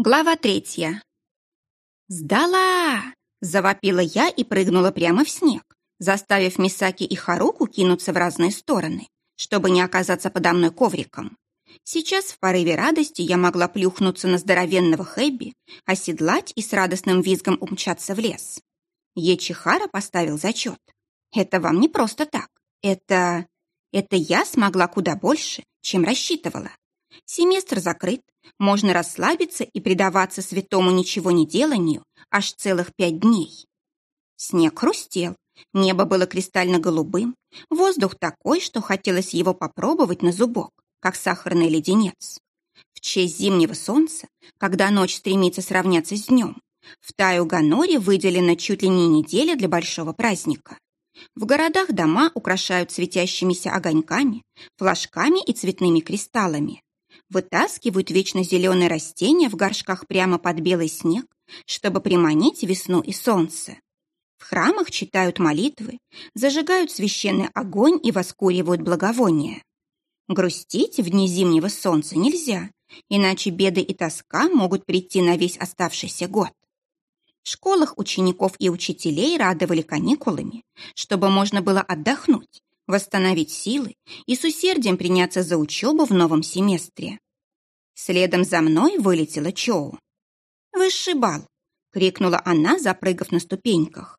Глава третья. «Сдала!» – завопила я и прыгнула прямо в снег, заставив Мисаки и Харуку кинуться в разные стороны, чтобы не оказаться подо мной ковриком. Сейчас в порыве радости я могла плюхнуться на здоровенного Хэбби, оседлать и с радостным визгом умчаться в лес. Ечихара поставил зачет. Это вам не просто так. Это... Это я смогла куда больше, чем рассчитывала. Семестр закрыт, можно расслабиться и предаваться святому ничего не деланию аж целых пять дней. Снег хрустел, небо было кристально-голубым, воздух такой, что хотелось его попробовать на зубок, как сахарный леденец. В честь зимнего солнца, когда ночь стремится сравняться с днем, в Таю-Ганоре выделена чуть ли не неделя для большого праздника. В городах дома украшают светящимися огоньками, флажками и цветными кристаллами вытаскивают вечно зеленые растения в горшках прямо под белый снег, чтобы приманить весну и солнце. В храмах читают молитвы, зажигают священный огонь и воскуривают благовония. Грустить в дни зимнего солнца нельзя, иначе беды и тоска могут прийти на весь оставшийся год. В школах учеников и учителей радовали каникулами, чтобы можно было отдохнуть, восстановить силы и с усердием приняться за учебу в новом семестре. Следом за мной вылетела Чоу. «Высший бал!» — крикнула она, запрыгав на ступеньках.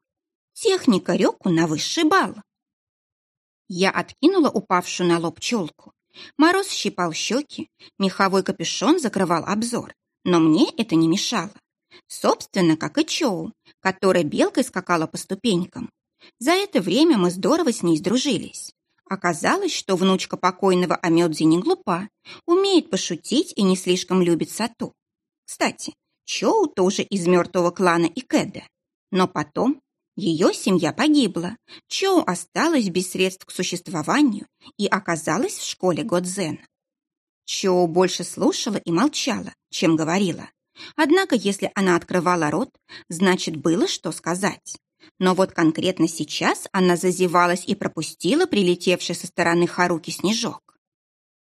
«Техника Рёку на высший бал!» Я откинула упавшую на лоб челку. Мороз щипал щеки, меховой капюшон закрывал обзор, но мне это не мешало. Собственно, как и Чоу, которая белкой скакала по ступенькам. За это время мы здорово с ней сдружились. Оказалось, что внучка покойного Амёдзи не глупа, умеет пошутить и не слишком любит Сату. Кстати, Чоу тоже из мертвого клана Икеда. Но потом ее семья погибла, Чоу осталась без средств к существованию и оказалась в школе Годзен. Чоу больше слушала и молчала, чем говорила. Однако, если она открывала рот, значит, было что сказать. Но вот конкретно сейчас она зазевалась и пропустила прилетевший со стороны Харуки снежок.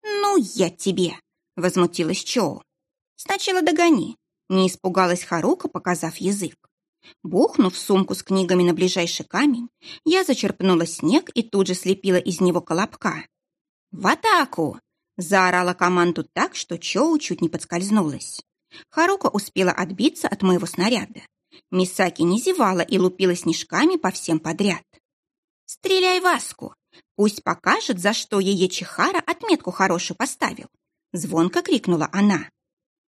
«Ну, я тебе!» — возмутилась Чоу. «Сначала догони!» — не испугалась Харука, показав язык. Бухнув сумку с книгами на ближайший камень, я зачерпнула снег и тут же слепила из него колобка. «В атаку!» — заорала команду так, что Чоу чуть не подскользнулась. Харука успела отбиться от моего снаряда. Мисаки не зевала и лупила снежками по всем подряд. «Стреляй Васку! Пусть покажет, за что ей Чихара отметку хорошую поставил!» Звонко крикнула она.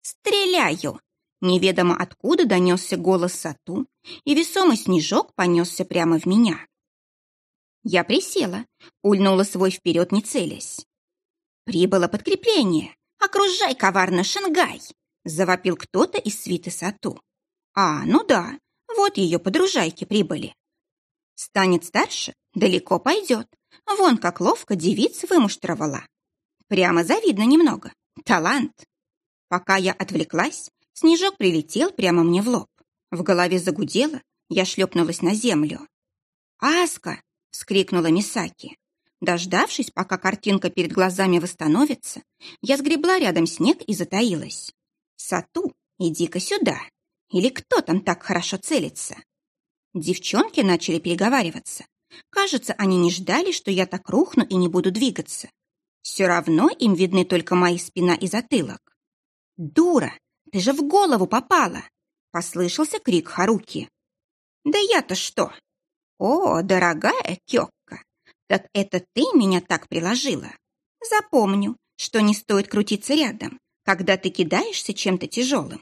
«Стреляю!» Неведомо откуда донесся голос Сату, и весомый снежок понесся прямо в меня. Я присела, ульнула свой вперед, не целясь. «Прибыло подкрепление! Окружай коварно Шангай!» завопил кто-то из свиты Сату. А, ну да, вот ее подружайки прибыли. Станет старше, далеко пойдет. Вон как ловко девица вымуштровала. Прямо завидно немного. Талант. Пока я отвлеклась, снежок прилетел прямо мне в лоб. В голове загудело, я шлепнулась на землю. «Аска!» — вскрикнула Мисаки. Дождавшись, пока картинка перед глазами восстановится, я сгребла рядом снег и затаилась. «Сату, иди-ка сюда!» Или кто там так хорошо целится? Девчонки начали переговариваться. Кажется, они не ждали, что я так рухну и не буду двигаться. Все равно им видны только мои спина и затылок. «Дура, ты же в голову попала!» Послышался крик Харуки. «Да я-то что?» «О, дорогая Кёкка, так это ты меня так приложила? Запомню, что не стоит крутиться рядом, когда ты кидаешься чем-то тяжелым.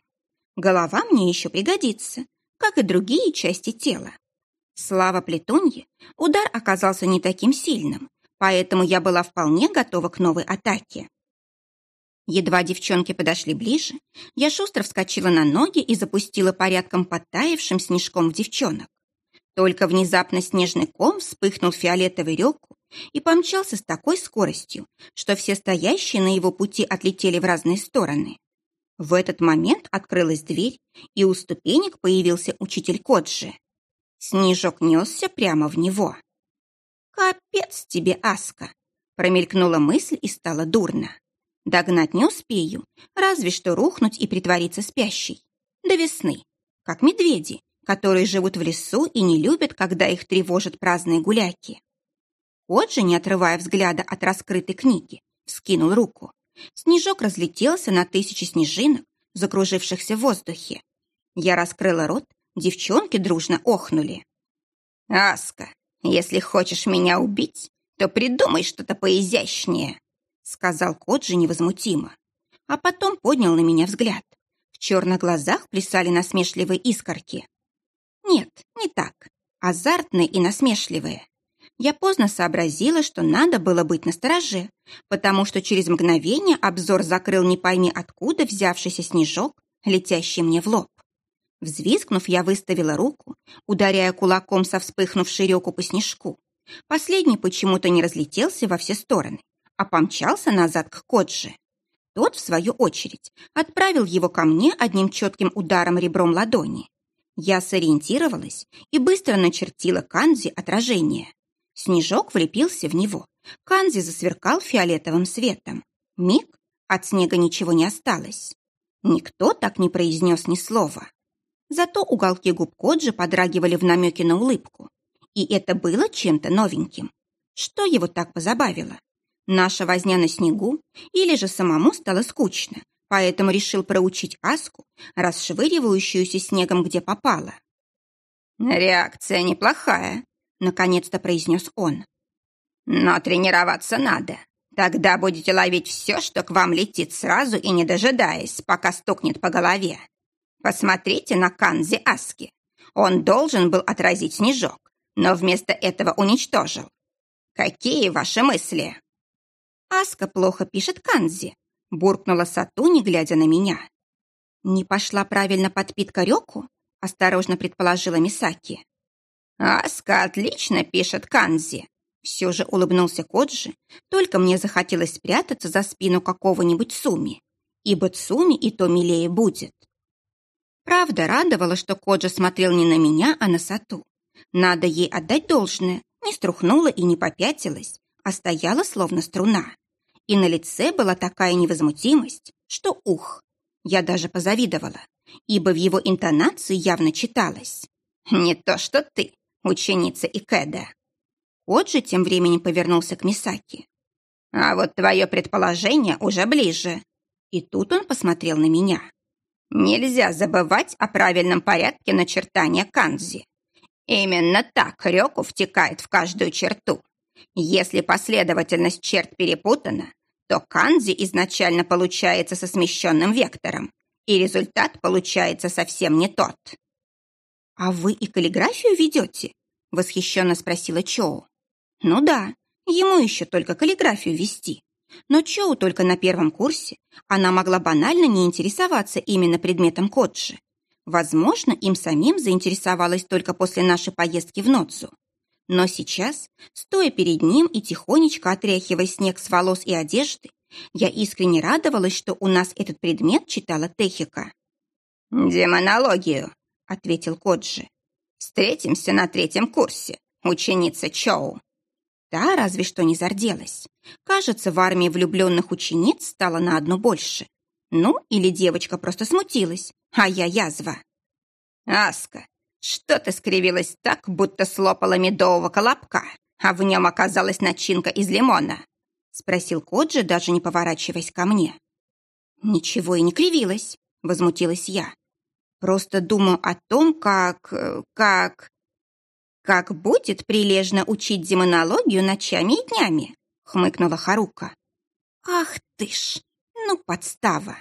Голова мне еще пригодится, как и другие части тела. Слава Плетунье, удар оказался не таким сильным, поэтому я была вполне готова к новой атаке. Едва девчонки подошли ближе, я шустро вскочила на ноги и запустила порядком подтаявшим снежком в девчонок. Только внезапно снежный ком вспыхнул фиолетовой реку и помчался с такой скоростью, что все стоящие на его пути отлетели в разные стороны. В этот момент открылась дверь, и у ступенек появился учитель Коджи. Снежок несся прямо в него. «Капец тебе, Аска!» Промелькнула мысль и стало дурно. Догнать не успею, разве что рухнуть и притвориться спящей. До весны, как медведи, которые живут в лесу и не любят, когда их тревожат праздные гуляки. Кот не отрывая взгляда от раскрытой книги, вскинул руку. Снежок разлетелся на тысячи снежинок, закружившихся в воздухе. Я раскрыла рот, девчонки дружно охнули. «Аска, если хочешь меня убить, то придумай что-то поизящнее», сказал кот же невозмутимо. А потом поднял на меня взгляд. В черных глазах плясали насмешливые искорки. Нет, не так. Азартные и насмешливые. Я поздно сообразила, что надо было быть настороже, потому что через мгновение обзор закрыл не пойми откуда взявшийся снежок, летящий мне в лоб. Взвизгнув, я выставила руку, ударяя кулаком со вспыхнувшей реку по снежку. Последний почему-то не разлетелся во все стороны, а помчался назад к Коджи. Тот, в свою очередь, отправил его ко мне одним четким ударом ребром ладони. Я сориентировалась и быстро начертила Канзи отражение. Снежок влепился в него. Канзи засверкал фиолетовым светом. Миг, от снега ничего не осталось. Никто так не произнес ни слова. Зато уголки губ Коджи подрагивали в намеке на улыбку. И это было чем-то новеньким. Что его так позабавило? Наша возня на снегу или же самому стало скучно, поэтому решил проучить Аску, расшвыривающуюся снегом где попало. «Реакция неплохая», — наконец-то произнес он. «Но тренироваться надо. Тогда будете ловить все, что к вам летит сразу и не дожидаясь, пока стукнет по голове. Посмотрите на Канзи Аски. Он должен был отразить снежок, но вместо этого уничтожил. Какие ваши мысли?» Аска плохо пишет канзи», — буркнула Сату, не глядя на меня. «Не пошла правильно подпитка Рёку?» — осторожно предположила Мисаки. «Аска отлично пишет канзи», — все же улыбнулся Коджи, только мне захотелось спрятаться за спину какого-нибудь Суми, ибо Цуми и то милее будет. Правда, радовало, что Коджи смотрел не на меня, а на Сату. Надо ей отдать должное, не струхнула и не попятилась, а стояла словно струна и на лице была такая невозмутимость, что ух, я даже позавидовала, ибо в его интонации явно читалось. «Не то что ты, ученица Икеда». Кот же тем временем повернулся к Мисаки. «А вот твое предположение уже ближе». И тут он посмотрел на меня. «Нельзя забывать о правильном порядке начертания канзи. Именно так Рёку втекает в каждую черту. Если последовательность черт перепутана, то канзи изначально получается со смещенным вектором, и результат получается совсем не тот. «А вы и каллиграфию ведете?» — восхищенно спросила Чоу. «Ну да, ему еще только каллиграфию вести. Но Чоу только на первом курсе. Она могла банально не интересоваться именно предметом коджи. Возможно, им самим заинтересовалась только после нашей поездки в Ноцу. Но сейчас, стоя перед ним и тихонечко отряхивая снег с волос и одежды, я искренне радовалась, что у нас этот предмет читала Техика. «Демонологию», — ответил Коджи. «Встретимся на третьем курсе, ученица Чоу». Та разве что не зарделась. Кажется, в армии влюбленных учениц стало на одну больше. Ну, или девочка просто смутилась, а я язва. «Аска, что ты скривилась так, будто слопала медового колобка, а в нем оказалась начинка из лимона?» Спросил Коджи, даже не поворачиваясь ко мне. «Ничего и не кривилась», — возмутилась я. «Просто думаю о том, как... как...» «Как будет прилежно учить демонологию ночами и днями», — хмыкнула Харука. «Ах ты ж! Ну, подстава!»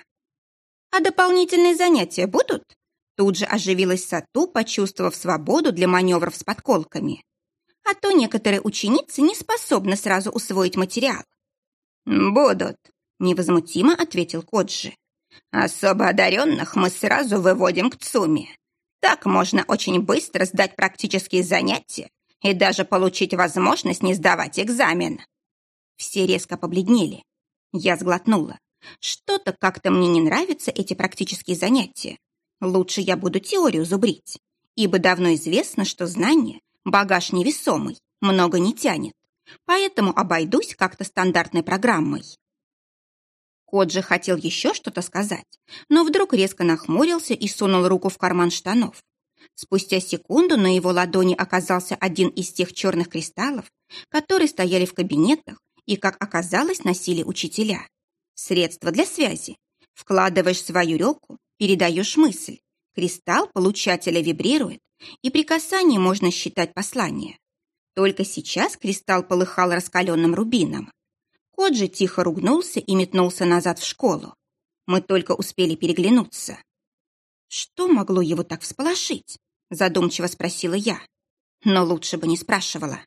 «А дополнительные занятия будут?» Тут же оживилась Сату, почувствовав свободу для маневров с подколками. А то некоторые ученицы не способны сразу усвоить материал. «Будут», — невозмутимо ответил Коджи. «Особо одаренных мы сразу выводим к ЦУМе. Так можно очень быстро сдать практические занятия и даже получить возможность не сдавать экзамен». Все резко побледнели. Я сглотнула. Что-то как-то мне не нравятся эти практические занятия. Лучше я буду теорию зубрить, ибо давно известно, что знание – багаж невесомый, много не тянет, поэтому обойдусь как-то стандартной программой. Кот же хотел еще что-то сказать, но вдруг резко нахмурился и сунул руку в карман штанов. Спустя секунду на его ладони оказался один из тех черных кристаллов, которые стояли в кабинетах и, как оказалось, носили учителя. Средство для связи. Вкладываешь свою руку, передаешь мысль. Кристалл получателя вибрирует, и при касании можно считать послание. Только сейчас кристалл полыхал раскаленным рубином. Кот же тихо ругнулся и метнулся назад в школу. Мы только успели переглянуться. Что могло его так всполошить? Задумчиво спросила я. Но лучше бы не спрашивала.